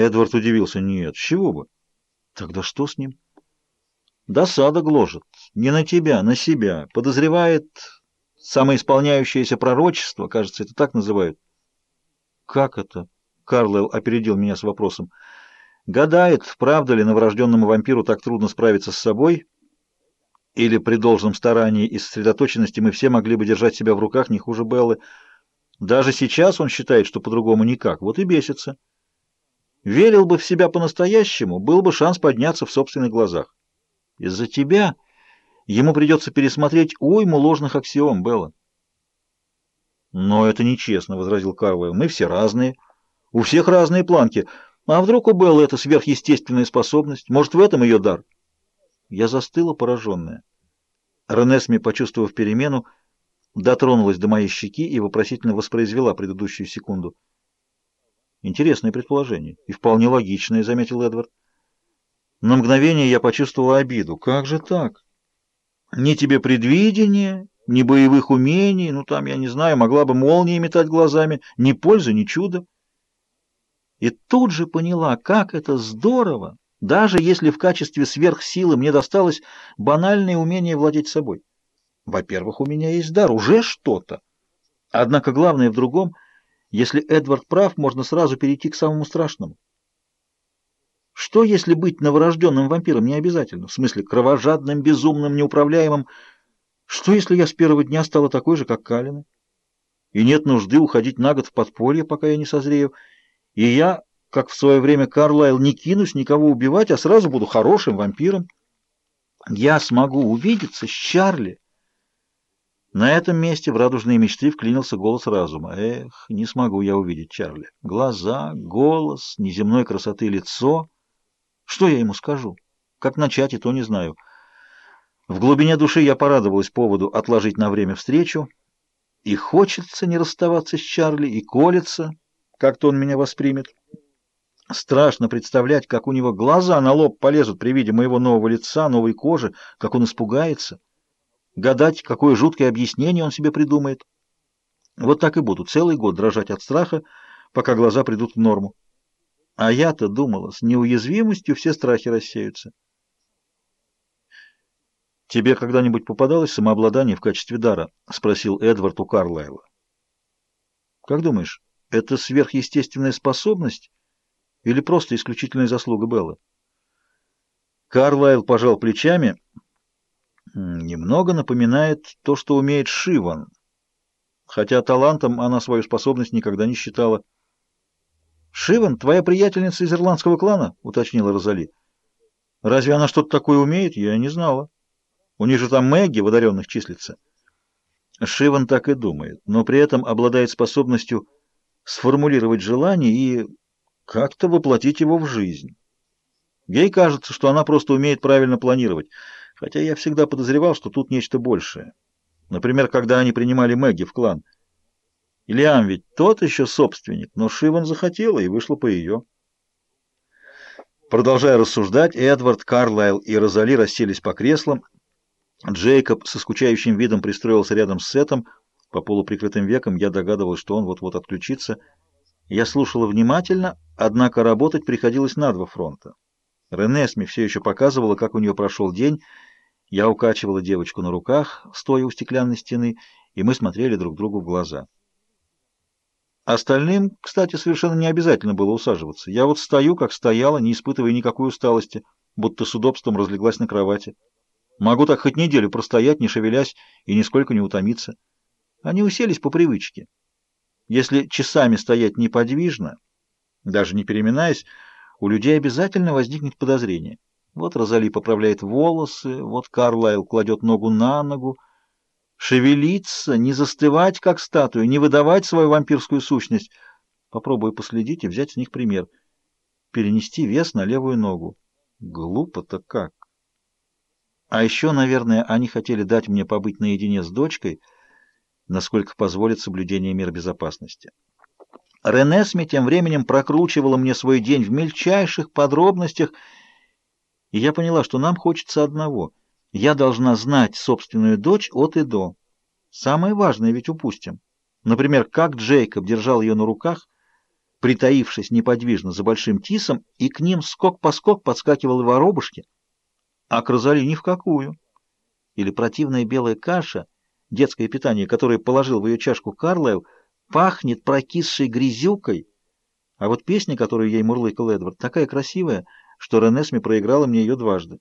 Эдвард удивился. Нет, с чего бы? Тогда что с ним? Досада гложет. Не на тебя, на себя. Подозревает самоисполняющееся пророчество, кажется, это так называют. Как это? Карлайл опередил меня с вопросом. Гадает, правда ли новорожденному вампиру так трудно справиться с собой, или при должном старании и сосредоточенности мы все могли бы держать себя в руках не хуже Беллы. Даже сейчас он считает, что по-другому никак, вот и бесится. Верил бы в себя по-настоящему, был бы шанс подняться в собственных глазах. Из-за тебя ему придется пересмотреть уйму ложных аксиом, Белла. «Но это нечестно», — возразил Карвелл. «Мы все разные. У всех разные планки. А вдруг у Беллы это сверхъестественная способность? Может, в этом ее дар?» Я застыла, пораженная. Ренесми, почувствовав перемену, дотронулась до моей щеки и вопросительно воспроизвела предыдущую секунду. Интересное предположение. И вполне логичное, заметил Эдвард. На мгновение я почувствовала обиду. Как же так? Ни тебе предвидения, ни боевых умений, ну там, я не знаю, могла бы молнии метать глазами, ни пользы, ни чуда. И тут же поняла, как это здорово, даже если в качестве сверхсилы мне досталось банальное умение владеть собой. Во-первых, у меня есть дар, уже что-то. Однако главное в другом — если Эдвард прав, можно сразу перейти к самому страшному. Что, если быть новорожденным вампиром не обязательно? В смысле, кровожадным, безумным, неуправляемым? Что, если я с первого дня стала такой же, как Калина? И нет нужды уходить на год в подполье, пока я не созрею. И я, как в свое время Карлайл, не кинусь никого убивать, а сразу буду хорошим вампиром. Я смогу увидеться с Чарли. На этом месте в радужные мечты вклинился голос разума. Эх, не смогу я увидеть Чарли. Глаза, голос, неземной красоты лицо. Что я ему скажу? Как начать, и то не знаю. В глубине души я порадовалась поводу отложить на время встречу. И хочется не расставаться с Чарли, и колется, как-то он меня воспримет. Страшно представлять, как у него глаза на лоб полезут при виде моего нового лица, новой кожи, как он испугается гадать, какое жуткое объяснение он себе придумает. Вот так и буду целый год дрожать от страха, пока глаза придут в норму. А я-то думала, с неуязвимостью все страхи рассеются. «Тебе когда-нибудь попадалось самообладание в качестве дара?» — спросил Эдвард у Карлайла. «Как думаешь, это сверхъестественная способность или просто исключительная заслуга Беллы?» Карлайл пожал плечами — Немного напоминает то, что умеет Шиван, хотя талантом она свою способность никогда не считала. «Шиван, твоя приятельница из ирландского клана?» — уточнила Розали. «Разве она что-то такое умеет? Я не знала. У них же там Мэгги в одаренных числится». Шиван так и думает, но при этом обладает способностью сформулировать желание и как-то воплотить его в жизнь. Ей кажется, что она просто умеет правильно планировать — Хотя я всегда подозревал, что тут нечто большее. Например, когда они принимали Мэгги в клан. Ильям ведь тот еще собственник, но Шиван захотела и вышла по ее. Продолжая рассуждать, Эдвард, Карлайл и Розали расселись по креслам. Джейкоб со скучающим видом пристроился рядом с Сетом. По полуприкрытым векам я догадывалась, что он вот-вот отключится. Я слушала внимательно, однако работать приходилось на два фронта. Ренесми все еще показывала, как у нее прошел день, я укачивала девочку на руках, стоя у стеклянной стены, и мы смотрели друг другу в глаза. Остальным, кстати, совершенно не обязательно было усаживаться. Я вот стою, как стояла, не испытывая никакой усталости, будто с удобством разлеглась на кровати. Могу так хоть неделю простоять, не шевелясь, и нисколько не утомиться. Они уселись по привычке. Если часами стоять неподвижно, даже не переминаясь, у людей обязательно возникнет подозрение. Вот Розали поправляет волосы, вот Карлайл кладет ногу на ногу. Шевелиться, не застывать, как статуя, не выдавать свою вампирскую сущность. Попробую последить и взять с них пример. Перенести вес на левую ногу. Глупо-то как. А еще, наверное, они хотели дать мне побыть наедине с дочкой, насколько позволит соблюдение мер безопасности. Ренесми тем временем прокручивала мне свой день в мельчайших подробностях, и я поняла, что нам хочется одного. Я должна знать собственную дочь от и до. Самое важное ведь упустим. Например, как Джейкоб держал ее на руках, притаившись неподвижно за большим тисом, и к ним скок по скок подскакивал воробушки, а к Розали ни в какую. Или противная белая каша, детское питание, которое положил в ее чашку Карлайл, пахнет прокисшей грязюкой, а вот песня, которую ей мурлыкал Эдвард, такая красивая, что Ренесми проиграла мне ее дважды.